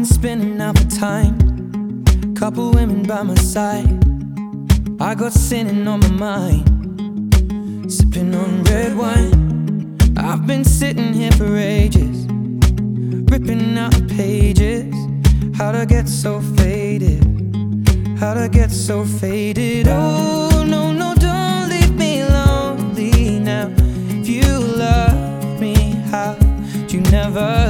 Been spending out the time. Couple women by my side. I got sinning on my mind. Sipping on red wine. I've been sitting here for ages. Ripping out the pages. How'd I get so faded? How'd I get so faded? Oh, no, no, don't leave me lonely now. If you love me, how'd you never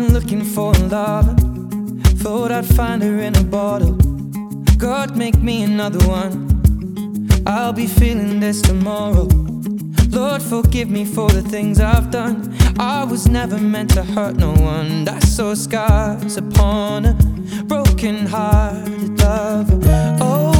Been looking for love. Thought I'd find her in a bottle. God, make me another one. I'll be feeling this tomorrow. Lord, forgive me for the things I've done. I was never meant to hurt no one. I saw scars upon a broken hearted lover. Oh,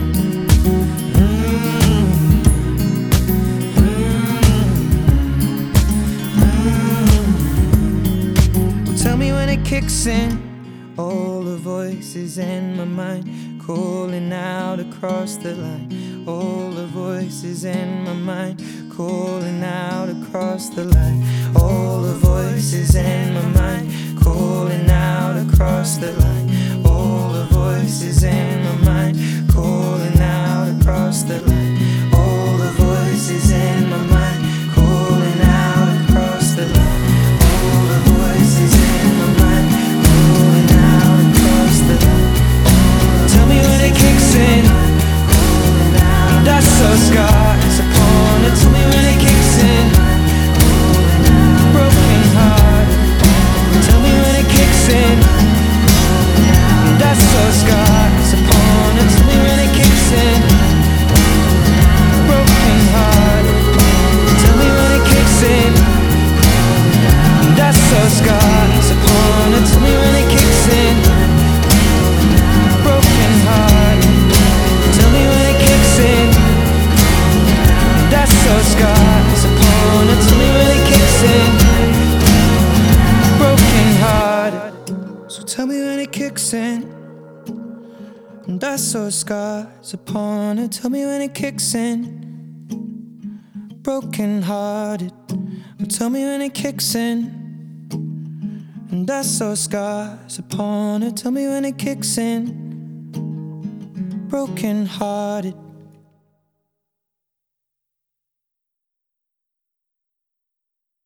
Tell me when it kicks in. All the voices in my mind calling out across the line. All the voices in my mind calling out across the line. All the voices in my mind calling out across the line. It kicks in. And that's so scars upon her. Tell me when it kicks in. Broken hearted. Tell me when it kicks in. And that's so scars upon her. Tell me when it kicks in. Broken hearted.